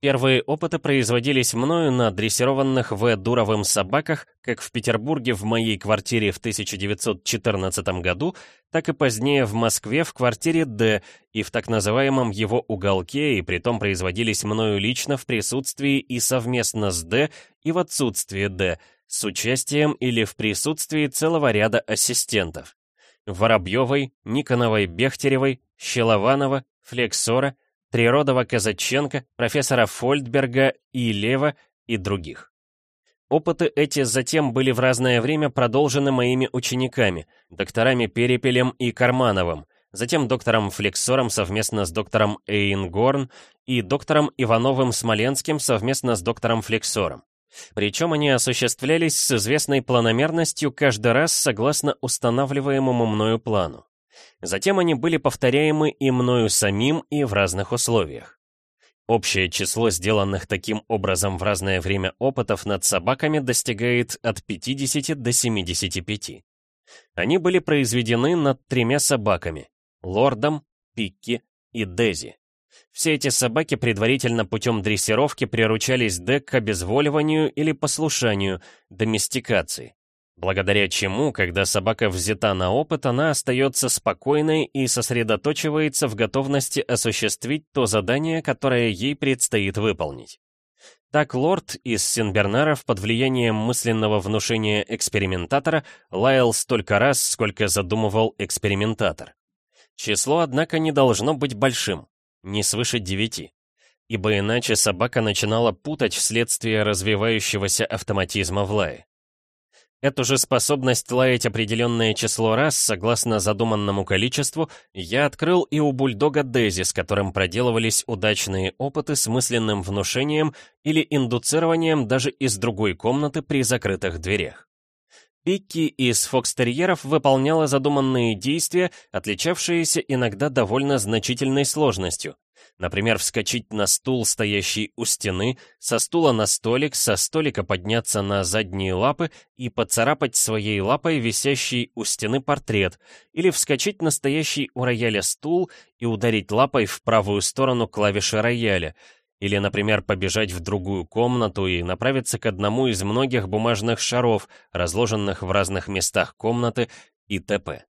Первые опыты производились мною на дрессированных В. Дуровым собаках, как в Петербурге в моей квартире в 1914 году, так и позднее в Москве в квартире Д и в так называемом его уголке, и притом производились мною лично в присутствии и совместно с Д и в отсутствии Д, с участием или в присутствии целого ряда ассистентов. Воробьевой, Никоновой, Бехтеревой, Щелованова, Флексора — Триродова-Казаченко, профессора Фольдберга и Лева и других. Опыты эти затем были в разное время продолжены моими учениками, докторами Перепелем и Кармановым, затем доктором Флексором совместно с доктором Эйнгорн и доктором Ивановым-Смоленским совместно с доктором Флексором. Причем они осуществлялись с известной планомерностью каждый раз согласно устанавливаемому мною плану. Затем они были повторяемы и мною самим и в разных условиях. Общее число сделанных таким образом в разное время опытов над собаками достигает от 50 до 75. Они были произведены над тремя собаками — Лордом, Пикки и Дези. Все эти собаки предварительно путем дрессировки приручались Д к обезволиванию или послушанию, доместикации благодаря чему, когда собака взята на опыт, она остается спокойной и сосредоточивается в готовности осуществить то задание, которое ей предстоит выполнить. Так лорд из Синбернаров под влиянием мысленного внушения экспериментатора лаял столько раз, сколько задумывал экспериментатор. Число, однако, не должно быть большим, не свыше девяти, ибо иначе собака начинала путать вследствие развивающегося автоматизма в лае. Эту же способность лаять определенное число раз, согласно задуманному количеству, я открыл и у бульдога Дези, с которым проделывались удачные опыты с мысленным внушением или индуцированием даже из другой комнаты при закрытых дверях. Пикки из фокстерьеров выполняла задуманные действия, отличавшиеся иногда довольно значительной сложностью, Например, вскочить на стул, стоящий у стены, со стула на столик, со столика подняться на задние лапы и поцарапать своей лапой висящий у стены портрет, или вскочить на стоящий у рояля стул и ударить лапой в правую сторону клавиши рояля, или, например, побежать в другую комнату и направиться к одному из многих бумажных шаров, разложенных в разных местах комнаты и т.п.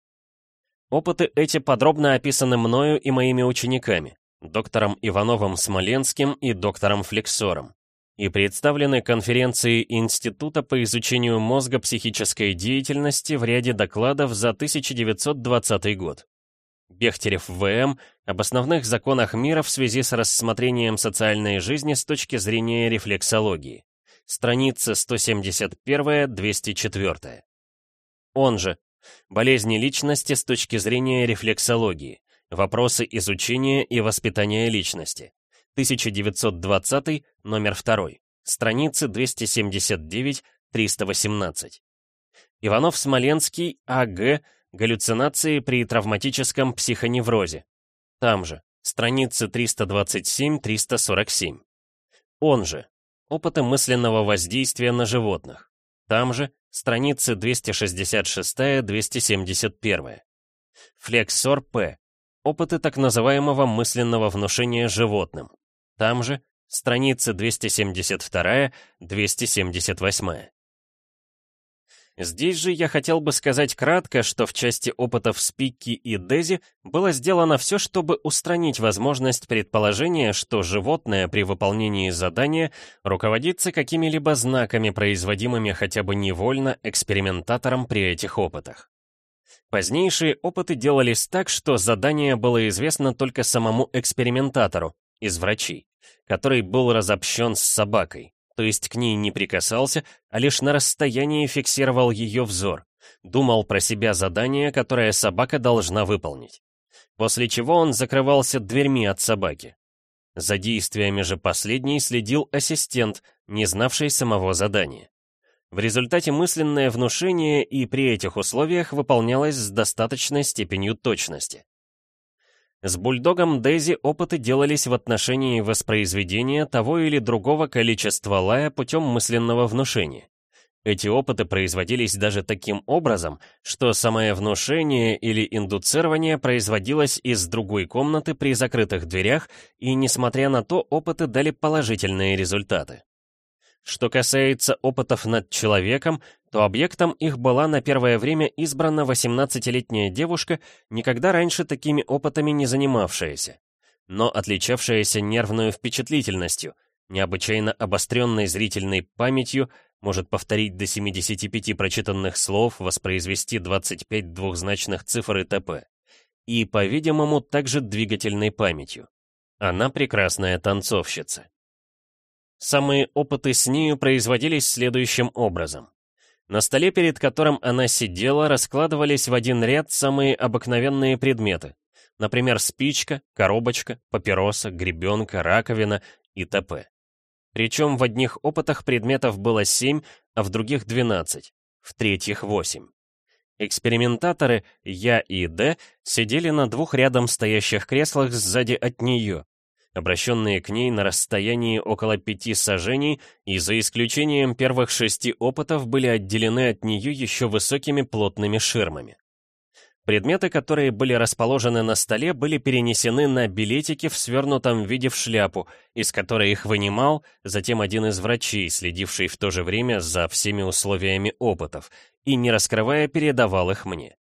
Опыты эти подробно описаны мною и моими учениками доктором Ивановым Смоленским и доктором Флексором, и представлены конференции Института по изучению мозга психической деятельности в ряде докладов за 1920 год. Бехтерев В.М. об основных законах мира в связи с рассмотрением социальной жизни с точки зрения рефлексологии. Страница 171-204. Он же Болезни личности с точки зрения рефлексологии. Вопросы изучения и воспитания личности. 1920, номер 2. Страницы 279-318. Иванов-Смоленский, А.Г. Галлюцинации при травматическом психоневрозе. Там же. Страницы 327-347. Он же. Опыты мысленного воздействия на животных. Там же. Страницы 266-271. Флексор П. Опыты так называемого мысленного внушения животным. Там же страницы 272-278. Здесь же я хотел бы сказать кратко, что в части опытов Спикки и Дези было сделано все, чтобы устранить возможность предположения, что животное при выполнении задания руководится какими-либо знаками, производимыми хотя бы невольно экспериментатором при этих опытах. Позднейшие опыты делались так, что задание было известно только самому экспериментатору из врачей, который был разобщен с собакой, то есть к ней не прикасался, а лишь на расстоянии фиксировал ее взор, думал про себя задание, которое собака должна выполнить. После чего он закрывался дверьми от собаки. За действиями же последней следил ассистент, не знавший самого задания. В результате мысленное внушение и при этих условиях выполнялось с достаточной степенью точности. С бульдогом Дейзи опыты делались в отношении воспроизведения того или другого количества лая путем мысленного внушения. Эти опыты производились даже таким образом, что самое внушение или индуцирование производилось из другой комнаты при закрытых дверях, и, несмотря на то, опыты дали положительные результаты. Что касается опытов над человеком, то объектом их была на первое время избрана 18-летняя девушка, никогда раньше такими опытами не занимавшаяся, но отличавшаяся нервной впечатлительностью, необычайно обостренной зрительной памятью, может повторить до 75 прочитанных слов, воспроизвести 25 двухзначных цифр и т.п. И, по-видимому, также двигательной памятью. Она прекрасная танцовщица. Самые опыты с нею производились следующим образом. На столе, перед которым она сидела, раскладывались в один ряд самые обыкновенные предметы. Например, спичка, коробочка, папироса, гребенка, раковина и т.п. Причем в одних опытах предметов было 7, а в других 12, в третьих 8. Экспериментаторы, я и Д, сидели на двух рядом стоящих креслах сзади от нее, обращенные к ней на расстоянии около пяти сажений и за исключением первых шести опытов были отделены от нее еще высокими плотными ширмами. Предметы, которые были расположены на столе, были перенесены на билетики в свернутом виде в шляпу, из которой их вынимал затем один из врачей, следивший в то же время за всеми условиями опытов, и, не раскрывая, передавал их мне.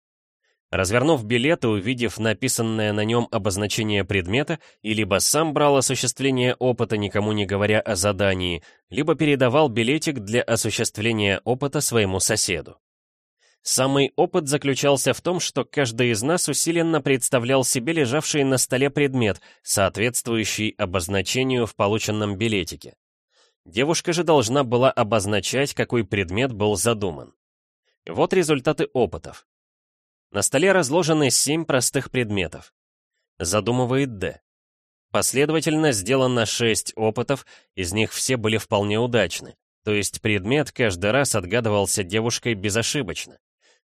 Развернув билет и увидев написанное на нем обозначение предмета, и либо сам брал осуществление опыта, никому не говоря о задании, либо передавал билетик для осуществления опыта своему соседу. Самый опыт заключался в том, что каждый из нас усиленно представлял себе лежавший на столе предмет, соответствующий обозначению в полученном билетике. Девушка же должна была обозначать, какой предмет был задуман. Вот результаты опытов. На столе разложены семь простых предметов. Задумывает Д. Последовательно сделано шесть опытов, из них все были вполне удачны. То есть предмет каждый раз отгадывался девушкой безошибочно.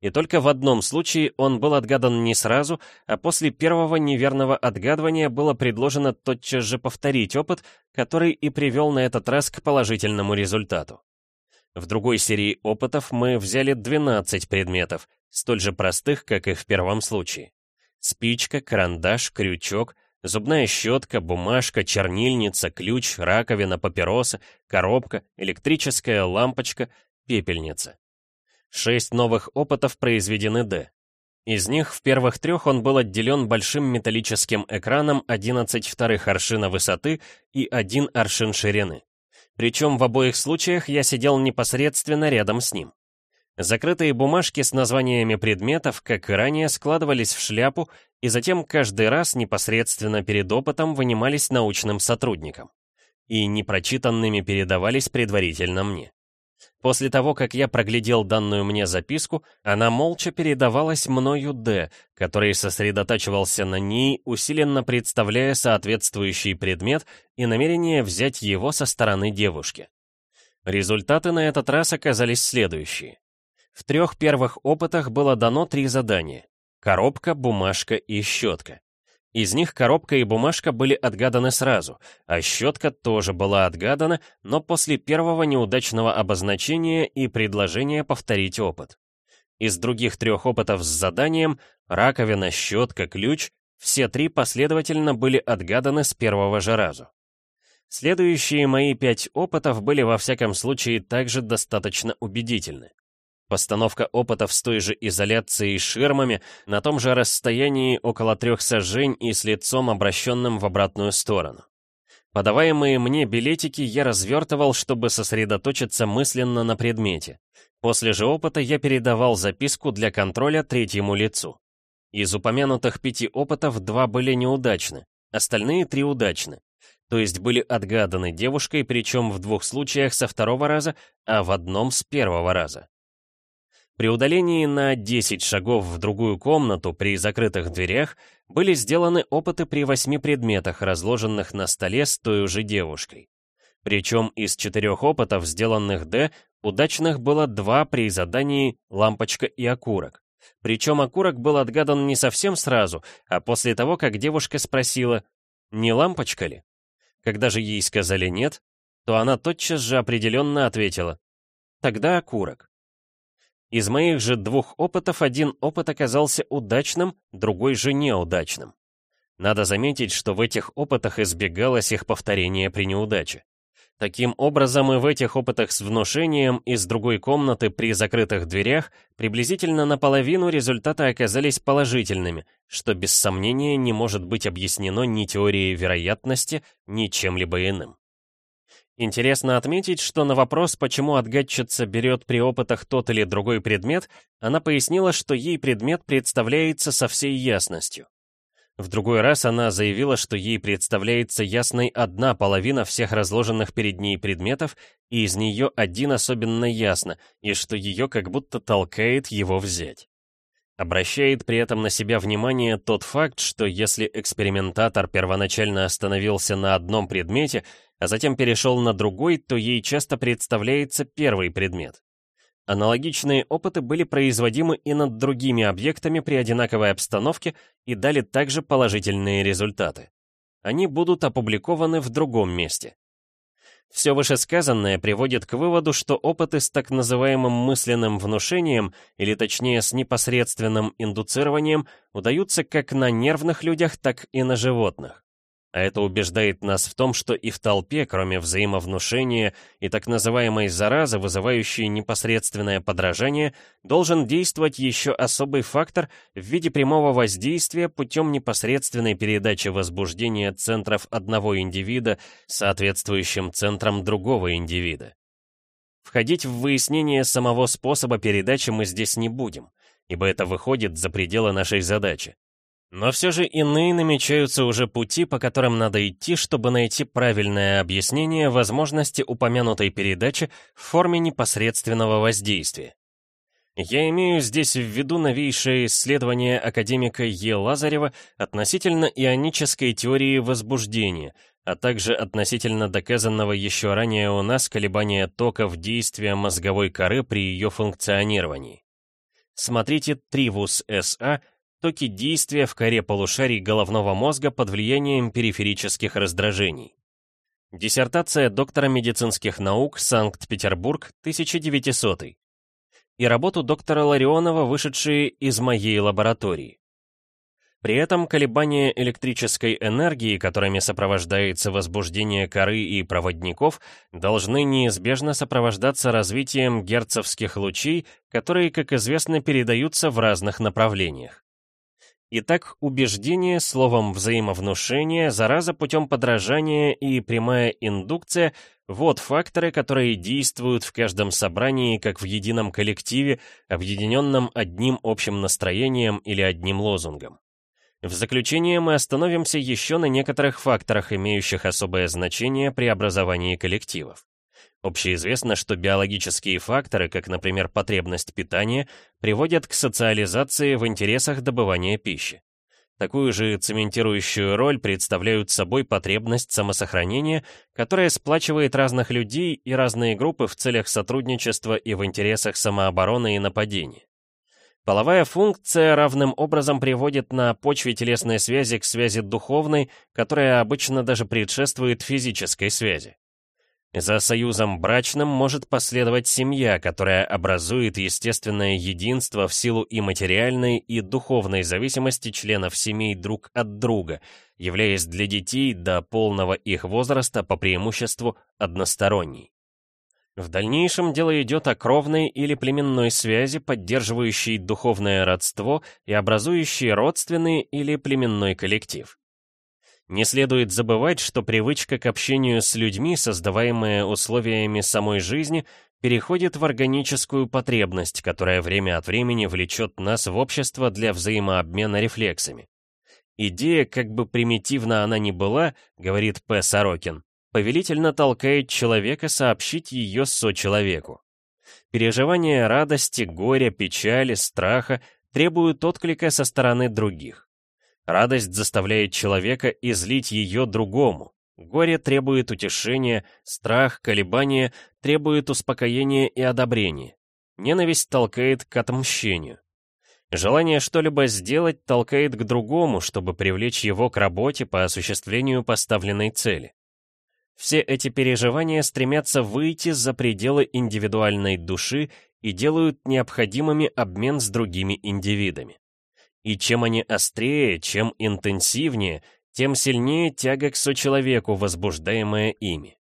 И только в одном случае он был отгадан не сразу, а после первого неверного отгадывания было предложено тотчас же повторить опыт, который и привел на этот раз к положительному результату. В другой серии опытов мы взяли 12 предметов, столь же простых, как и в первом случае. Спичка, карандаш, крючок, зубная щетка, бумажка, чернильница, ключ, раковина, папироса, коробка, электрическая лампочка, пепельница. Шесть новых опытов произведены Д. Из них в первых трех он был отделен большим металлическим экраном 11 вторых аршина высоты и 1 аршин ширины. Причем в обоих случаях я сидел непосредственно рядом с ним. Закрытые бумажки с названиями предметов, как и ранее, складывались в шляпу и затем каждый раз непосредственно перед опытом вынимались научным сотрудникам. И непрочитанными передавались предварительно мне. После того, как я проглядел данную мне записку, она молча передавалась мною Д, который сосредотачивался на ней, усиленно представляя соответствующий предмет и намерение взять его со стороны девушки. Результаты на этот раз оказались следующие. В трех первых опытах было дано три задания. Коробка, бумажка и щетка. Из них коробка и бумажка были отгаданы сразу, а щетка тоже была отгадана, но после первого неудачного обозначения и предложения повторить опыт. Из других трех опытов с заданием раковина, щетка, ключ все три последовательно были отгаданы с первого же разу. Следующие мои пять опытов были во всяком случае также достаточно убедительны. Постановка опытов с той же изоляцией и ширмами на том же расстоянии около трех сажень и с лицом, обращенным в обратную сторону. Подаваемые мне билетики я развертывал, чтобы сосредоточиться мысленно на предмете. После же опыта я передавал записку для контроля третьему лицу. Из упомянутых пяти опытов два были неудачны, остальные три удачны. То есть были отгаданы девушкой, причем в двух случаях со второго раза, а в одном с первого раза. При удалении на 10 шагов в другую комнату при закрытых дверях были сделаны опыты при восьми предметах, разложенных на столе с той же девушкой. Причем из четырех опытов, сделанных Д, удачных было два при задании «лампочка» и «окурок». Причем окурок был отгадан не совсем сразу, а после того, как девушка спросила «не лампочка ли?». Когда же ей сказали «нет», то она тотчас же определенно ответила «тогда окурок». Из моих же двух опытов один опыт оказался удачным, другой же неудачным. Надо заметить, что в этих опытах избегалось их повторение при неудаче. Таким образом, и в этих опытах с внушением из другой комнаты при закрытых дверях приблизительно наполовину результаты оказались положительными, что без сомнения не может быть объяснено ни теорией вероятности, ни чем-либо иным. Интересно отметить, что на вопрос, почему отгадчица берет при опытах тот или другой предмет, она пояснила, что ей предмет представляется со всей ясностью. В другой раз она заявила, что ей представляется ясной одна половина всех разложенных перед ней предметов, и из нее один особенно ясно, и что ее как будто толкает его взять. Обращает при этом на себя внимание тот факт, что если экспериментатор первоначально остановился на одном предмете, а затем перешел на другой, то ей часто представляется первый предмет. Аналогичные опыты были производимы и над другими объектами при одинаковой обстановке и дали также положительные результаты. Они будут опубликованы в другом месте. Все вышесказанное приводит к выводу, что опыты с так называемым мысленным внушением, или точнее с непосредственным индуцированием, удаются как на нервных людях, так и на животных. А это убеждает нас в том, что и в толпе, кроме взаимовнушения и так называемой заразы, вызывающей непосредственное подражание, должен действовать еще особый фактор в виде прямого воздействия путем непосредственной передачи возбуждения центров одного индивида соответствующим центрам другого индивида. Входить в выяснение самого способа передачи мы здесь не будем, ибо это выходит за пределы нашей задачи. Но все же иные намечаются уже пути, по которым надо идти, чтобы найти правильное объяснение возможности упомянутой передачи в форме непосредственного воздействия. Я имею здесь в виду новейшее исследование академика Е. Лазарева относительно ионической теории возбуждения, а также относительно доказанного еще ранее у нас колебания токов действия мозговой коры при ее функционировании. Смотрите Тривус С.А токи действия в коре полушарий головного мозга под влиянием периферических раздражений. Диссертация доктора медицинских наук, Санкт-Петербург, 1900. И работу доктора Ларионова, вышедшие из моей лаборатории. При этом колебания электрической энергии, которыми сопровождается возбуждение коры и проводников, должны неизбежно сопровождаться развитием герцовских лучей, которые, как известно, передаются в разных направлениях. Итак, убеждение, словом взаимовнушение, зараза путем подражания и прямая индукция — вот факторы, которые действуют в каждом собрании как в едином коллективе, объединенном одним общим настроением или одним лозунгом. В заключение мы остановимся еще на некоторых факторах, имеющих особое значение при образовании коллективов. Общеизвестно, что биологические факторы, как, например, потребность питания, приводят к социализации в интересах добывания пищи. Такую же цементирующую роль представляют собой потребность самосохранения, которая сплачивает разных людей и разные группы в целях сотрудничества и в интересах самообороны и нападения. Половая функция равным образом приводит на почве телесной связи к связи духовной, которая обычно даже предшествует физической связи. За союзом брачным может последовать семья, которая образует естественное единство в силу и материальной, и духовной зависимости членов семей друг от друга, являясь для детей до полного их возраста по преимуществу односторонней. В дальнейшем дело идет о кровной или племенной связи, поддерживающей духовное родство и образующей родственный или племенной коллектив. Не следует забывать, что привычка к общению с людьми, создаваемая условиями самой жизни, переходит в органическую потребность, которая время от времени влечет нас в общество для взаимообмена рефлексами. Идея, как бы примитивна она ни была, говорит П. Сорокин, повелительно толкает человека сообщить ее сочеловеку. Переживания радости, горя, печали, страха требуют отклика со стороны других. Радость заставляет человека излить ее другому. Горе требует утешения, страх, колебания требует успокоения и одобрения. Ненависть толкает к отмщению. Желание что-либо сделать толкает к другому, чтобы привлечь его к работе по осуществлению поставленной цели. Все эти переживания стремятся выйти за пределы индивидуальной души и делают необходимыми обмен с другими индивидами. И чем они острее, чем интенсивнее, тем сильнее тяга к сочеловеку, возбуждаемая ими.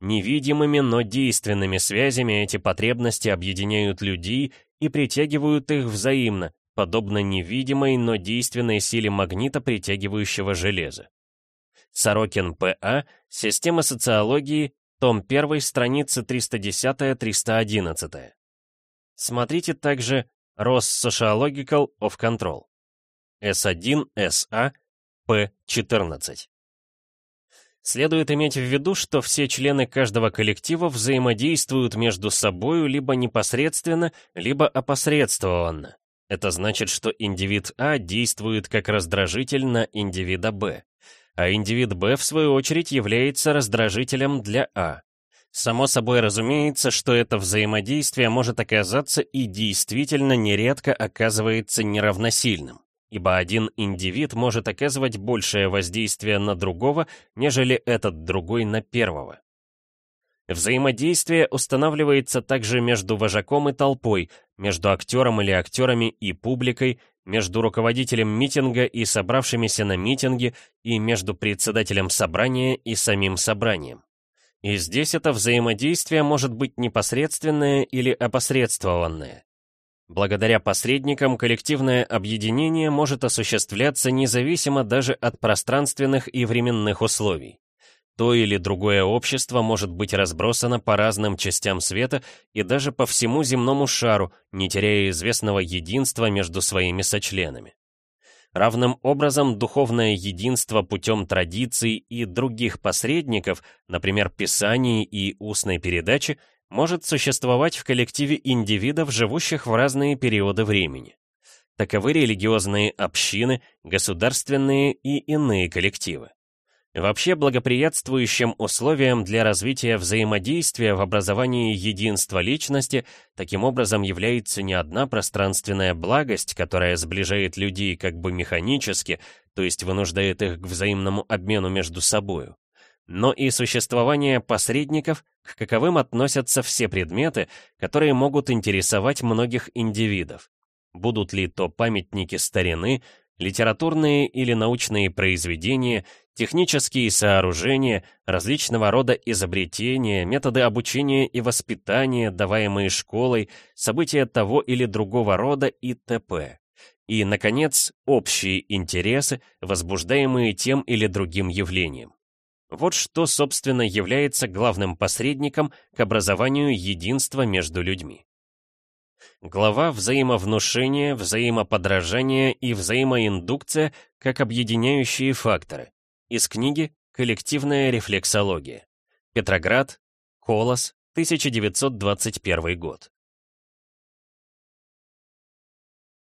Невидимыми, но действенными связями эти потребности объединяют людей и притягивают их взаимно, подобно невидимой, но действенной силе магнита, притягивающего железо. Сорокин П.А. Система социологии, том 1, страница 310-311. Смотрите также Ross Sociological of Control. S1SA P14. Следует иметь в виду, что все члены каждого коллектива взаимодействуют между собою либо непосредственно, либо опосредствованно. Это значит, что индивид А действует как раздражитель на индивида Б, а индивид Б, в свою очередь, является раздражителем для А. Само собой разумеется, что это взаимодействие может оказаться и действительно нередко оказывается неравносильным ибо один индивид может оказывать большее воздействие на другого, нежели этот другой на первого. Взаимодействие устанавливается также между вожаком и толпой, между актером или актерами и публикой, между руководителем митинга и собравшимися на митинге, и между председателем собрания и самим собранием. И здесь это взаимодействие может быть непосредственное или опосредствованное. Благодаря посредникам коллективное объединение может осуществляться независимо даже от пространственных и временных условий. То или другое общество может быть разбросано по разным частям света и даже по всему земному шару, не теряя известного единства между своими сочленами. Равным образом духовное единство путем традиций и других посредников, например, писаний и устной передачи, может существовать в коллективе индивидов, живущих в разные периоды времени. Таковы религиозные общины, государственные и иные коллективы. Вообще благоприятствующим условием для развития взаимодействия в образовании единства личности таким образом является не одна пространственная благость, которая сближает людей как бы механически, то есть вынуждает их к взаимному обмену между собою, но и существование посредников, к каковым относятся все предметы, которые могут интересовать многих индивидов. Будут ли то памятники старины, литературные или научные произведения, технические сооружения, различного рода изобретения, методы обучения и воспитания, даваемые школой, события того или другого рода и т.п. И, наконец, общие интересы, возбуждаемые тем или другим явлением. Вот что, собственно, является главным посредником к образованию единства между людьми. Глава взаимовнушения, взаимоподражания и взаимоиндукция как объединяющие факторы. Из книги «Коллективная рефлексология». Петроград, Колос, 1921 год.